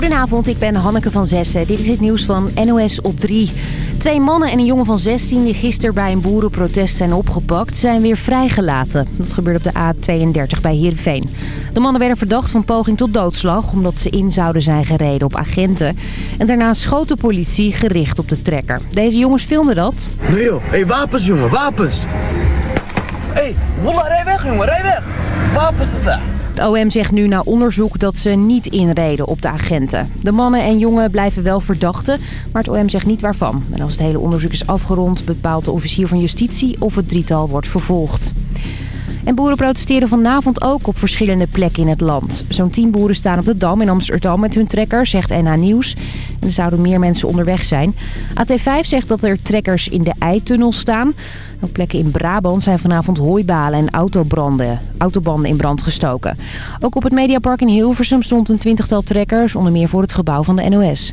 Goedenavond, ik ben Hanneke van Zessen. Dit is het nieuws van NOS op 3. Twee mannen en een jongen van 16 die gisteren bij een boerenprotest zijn opgepakt... zijn weer vrijgelaten. Dat gebeurde op de A32 bij Heerenveen. De mannen werden verdacht van poging tot doodslag... omdat ze in zouden zijn gereden op agenten. En daarna schoot de politie gericht op de trekker. Deze jongens filmden dat. Nee joh, hey, wapens jongen, wapens! Hé, hey, rij weg jongen, rij weg! Wapens is daar! Het OM zegt nu na onderzoek dat ze niet inreden op de agenten. De mannen en jongen blijven wel verdachten, maar het OM zegt niet waarvan. En als het hele onderzoek is afgerond, bepaalt de officier van justitie of het drietal wordt vervolgd. En boeren protesteren vanavond ook op verschillende plekken in het land. Zo'n tien boeren staan op de Dam in Amsterdam met hun trekker, zegt NH Nieuws. En er zouden meer mensen onderweg zijn. AT5 zegt dat er trekkers in de Eitunnel staan. Op plekken in Brabant zijn vanavond hooibalen en autobranden, autobanden in brand gestoken. Ook op het Mediapark in Hilversum stond een twintigtal trekkers, onder meer voor het gebouw van de NOS.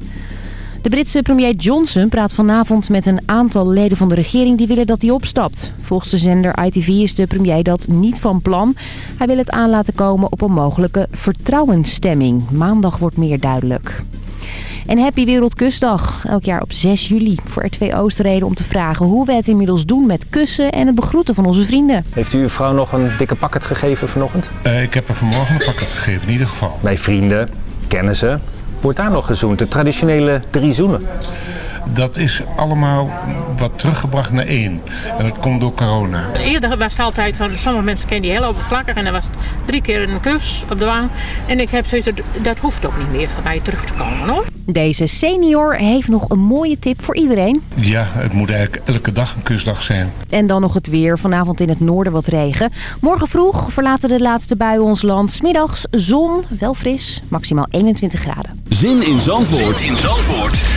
De Britse premier Johnson praat vanavond met een aantal leden van de regering die willen dat hij opstapt. Volgens de zender ITV is de premier dat niet van plan. Hij wil het aan laten komen op een mogelijke vertrouwensstemming. Maandag wordt meer duidelijk. En Happy Wereldkusdag. Elk jaar op 6 juli voor R2 Oosterreden om te vragen hoe we het inmiddels doen met kussen en het begroeten van onze vrienden. Heeft u uw vrouw nog een dikke pakket gegeven vanochtend? Uh, ik heb er vanmorgen een pakket gegeven, in ieder geval. Bij vrienden, kennissen. Wordt daar nog gezoend? De traditionele drie zoenen? Dat is allemaal wat teruggebracht naar één. En dat komt door corona. Eerder was het altijd van, sommige mensen kennen die heel oppervlakkig. En dan was het drie keer een kus op de wang. En ik heb zoiets, dat hoeft ook niet meer van mij terug te komen hoor. Deze senior heeft nog een mooie tip voor iedereen. Ja, het moet eigenlijk elke dag een kusdag zijn. En dan nog het weer. Vanavond in het noorden wat regen. Morgen vroeg verlaten de laatste buien ons land. Smiddags zon, wel fris, maximaal 21 graden. Zin in Zandvoort, zin in Zandvoort.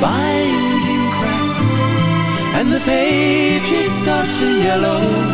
binding cracks And the pages start to yellow.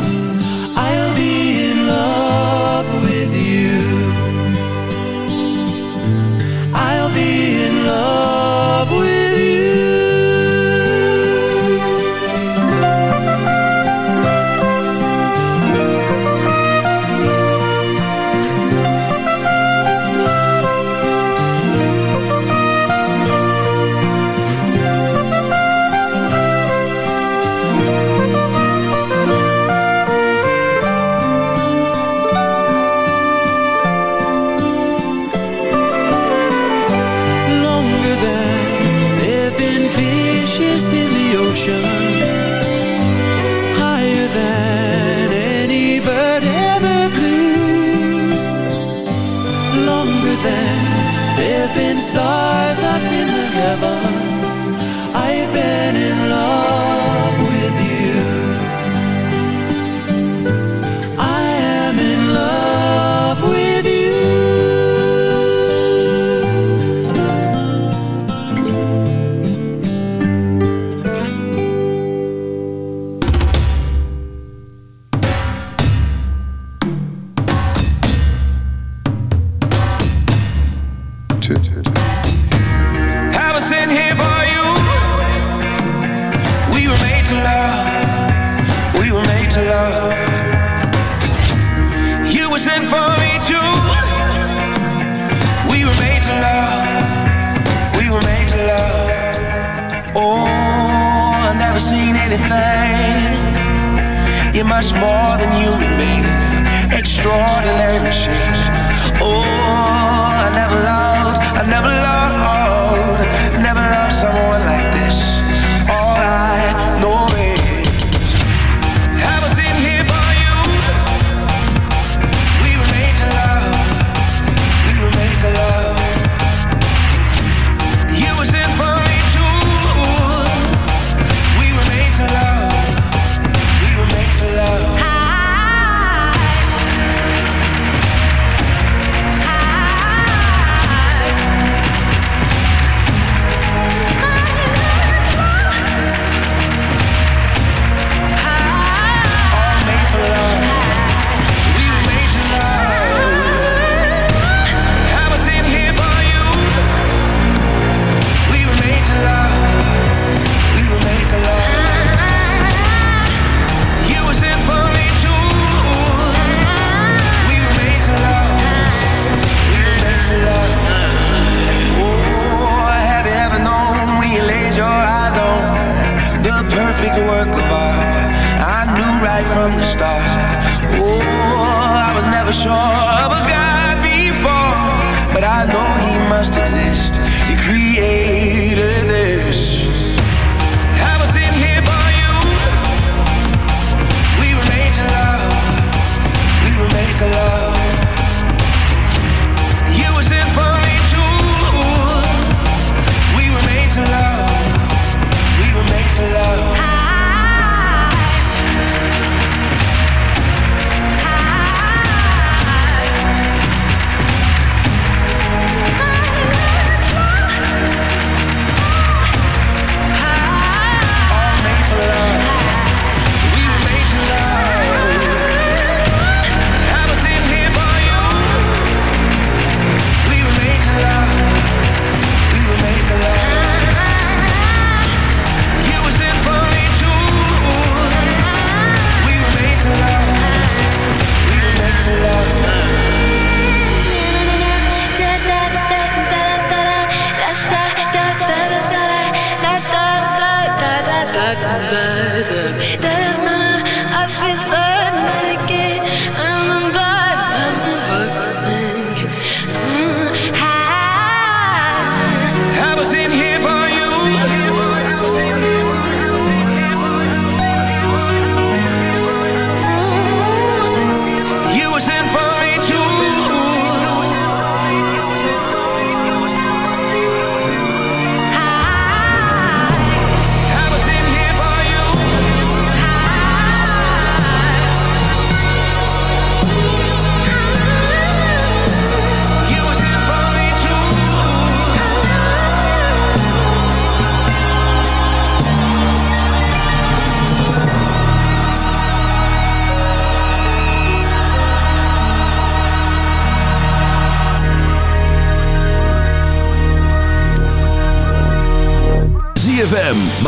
waiting for me to. We were made to love. We were made to love. Oh, I've never seen anything. You're much more than human being. Extraordinary machine. Oh, I never loved. I never loved.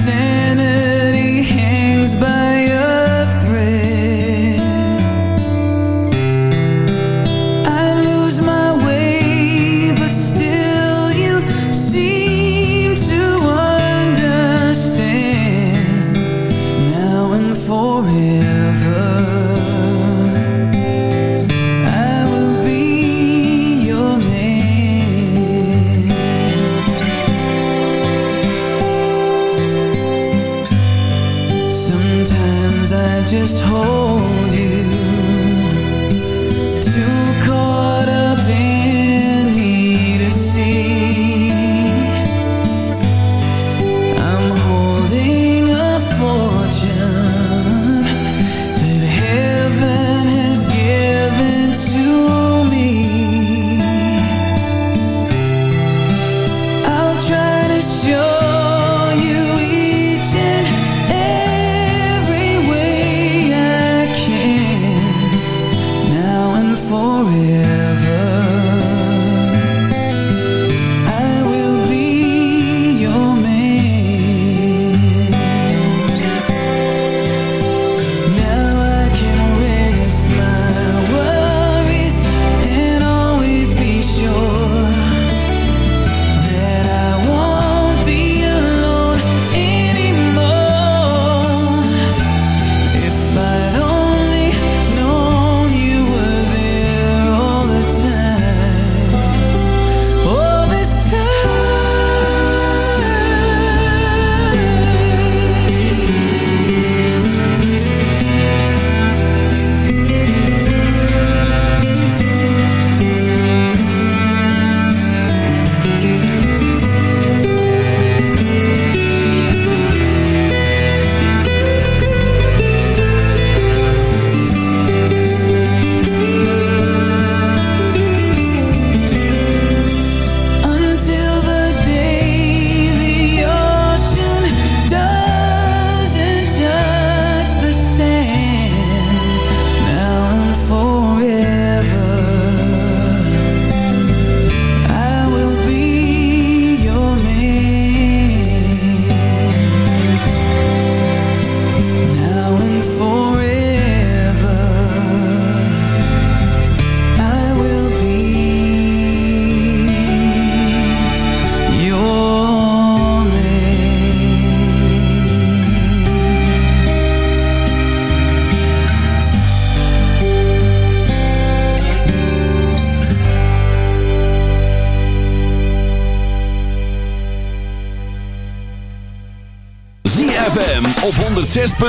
When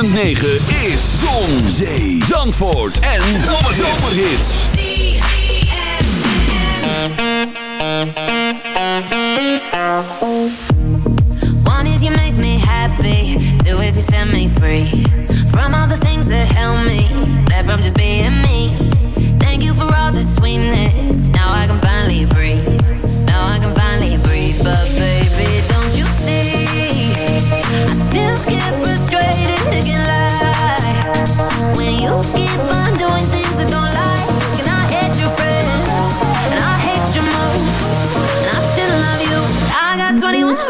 106.9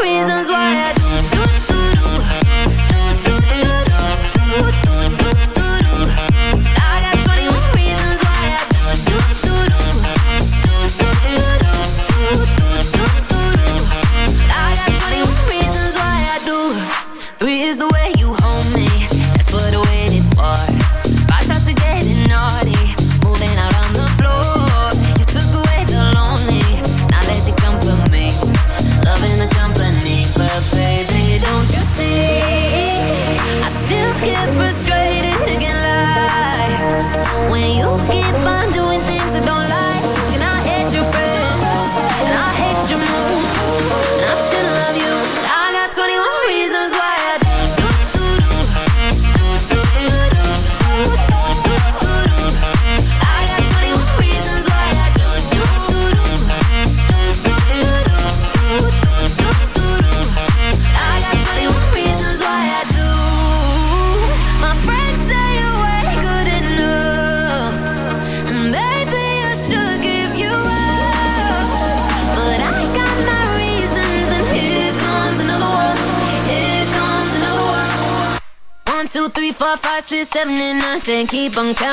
reasons why I keep on coming.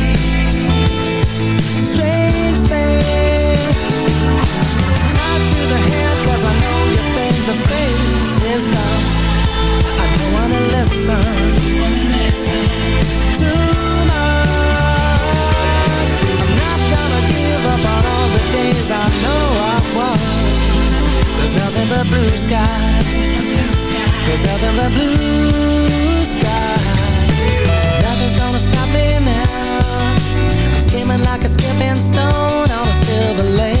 blue sky. There's nothing but blue sky. Nothing's gonna stop me now. I'm skimming like a skipping stone on a silver lake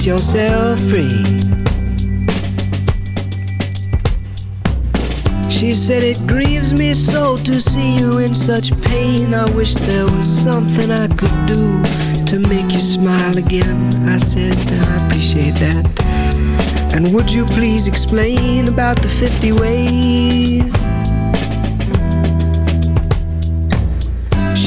get yourself free. She said it grieves me so to see you in such pain. I wish there was something I could do to make you smile again. I said I appreciate that. And would you please explain about the 50 ways?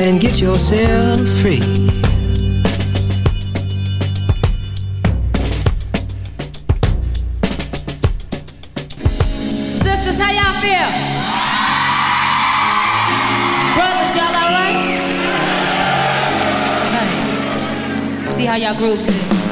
and get yourself free. Sisters, how y'all feel? Brothers, y'all alright? Okay. See how y'all groove to this.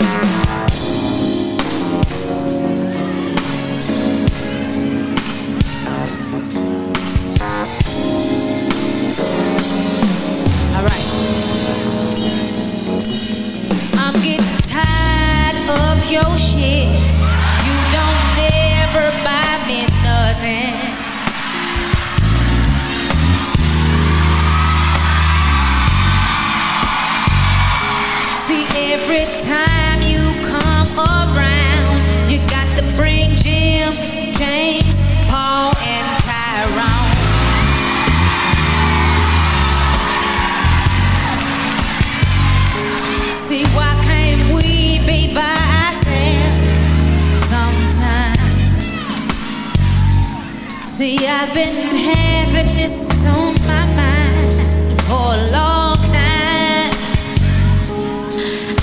See, why can't we be by ourselves sometime? See, I've been having this on my mind for a long time.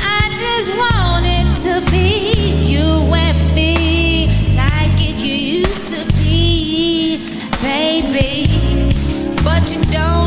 I just wanted to be you and me like it used to be, baby. But you don't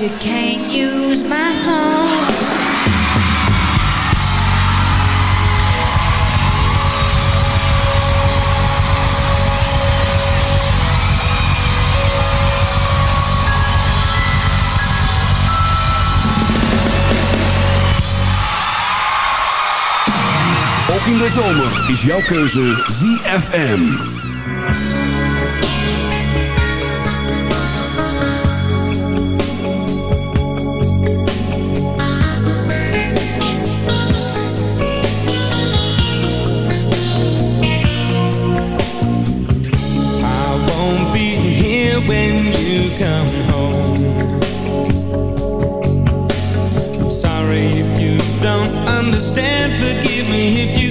but you can't use my home. Ook in de zomer is jouw keuze ZFM. understand, forgive me if you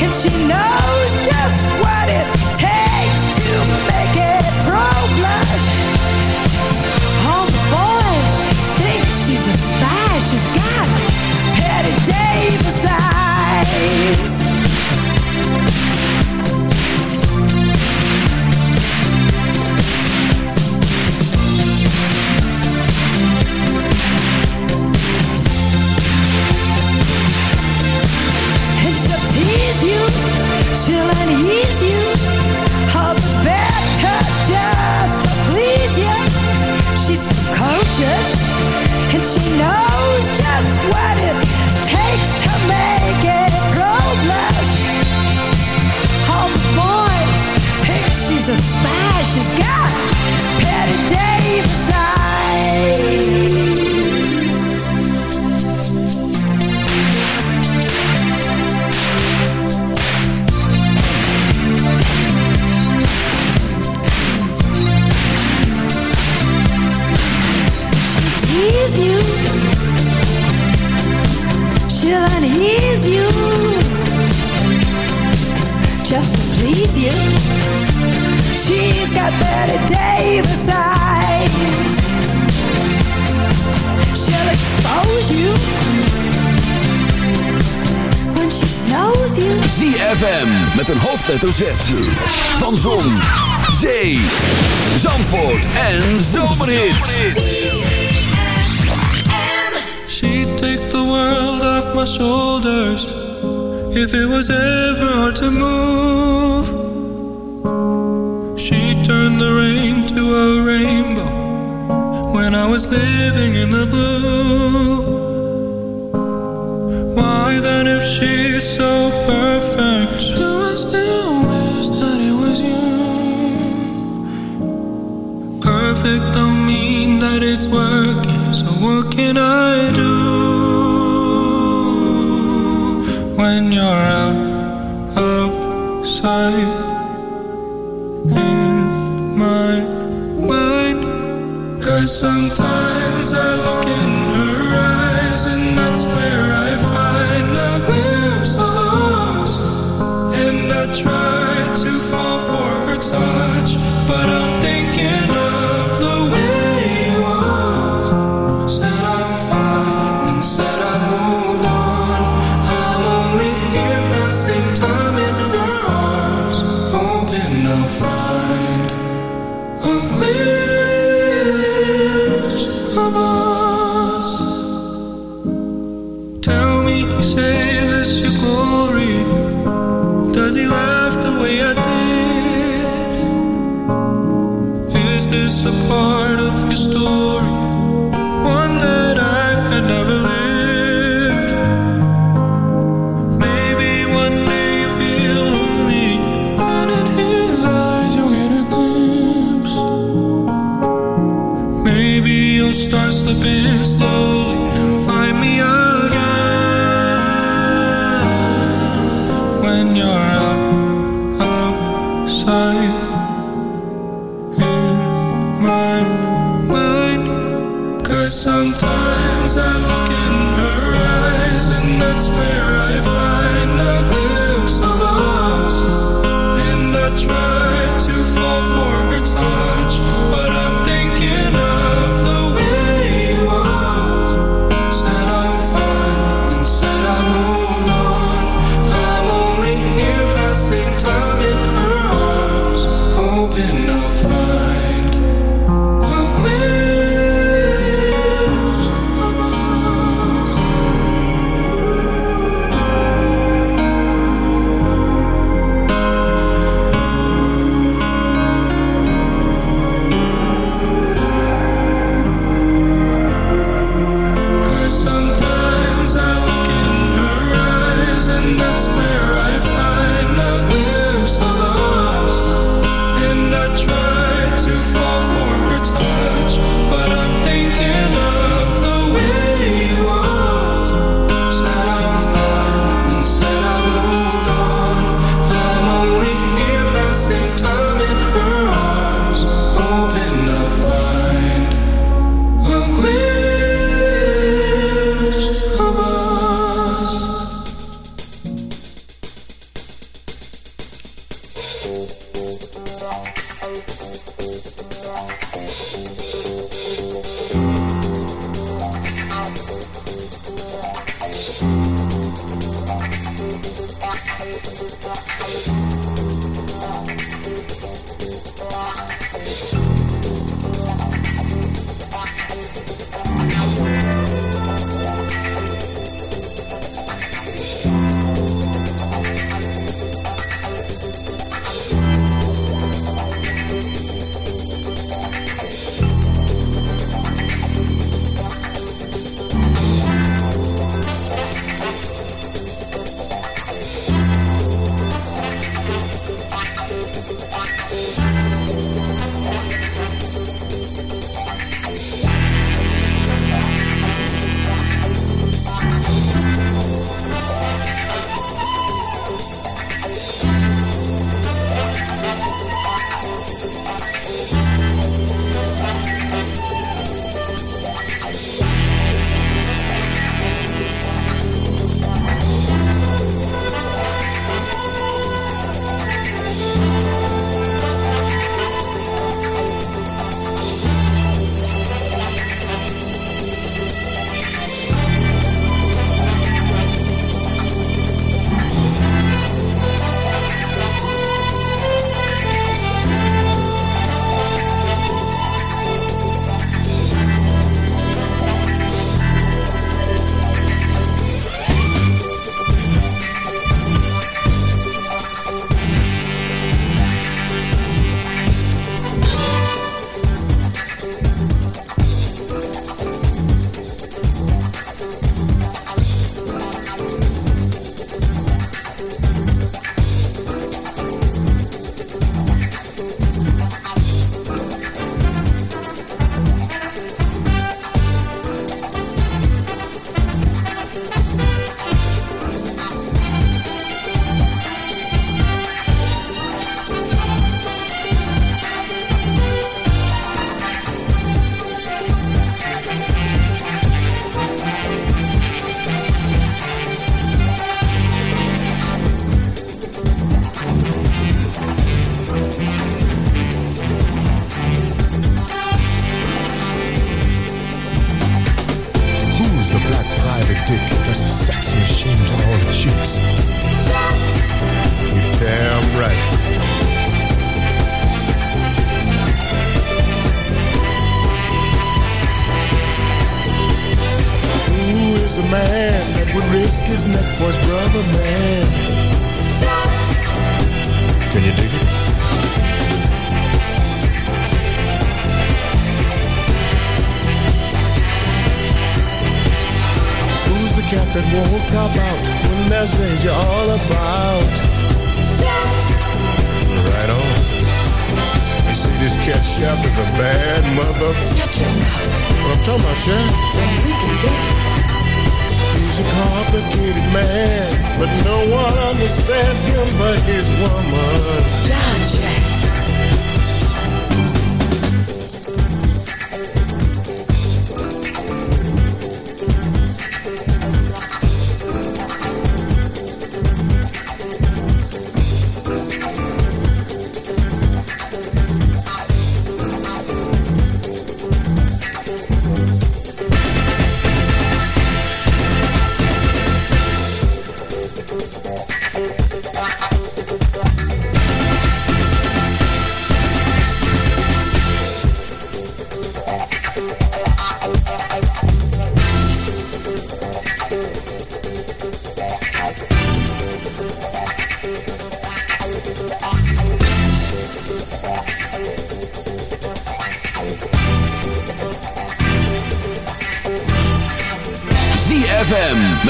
and she knows. FM met een hoofdletter Z. Van Zon, Zee, Zandvoort en Zomerhit. She take the world off my shoulders. If it was ever to move. She turned the rain to a rainbow. When I was living in the blue. Why then if she's so perfect? What can I do when you're out of sight In my mind, cause sometimes.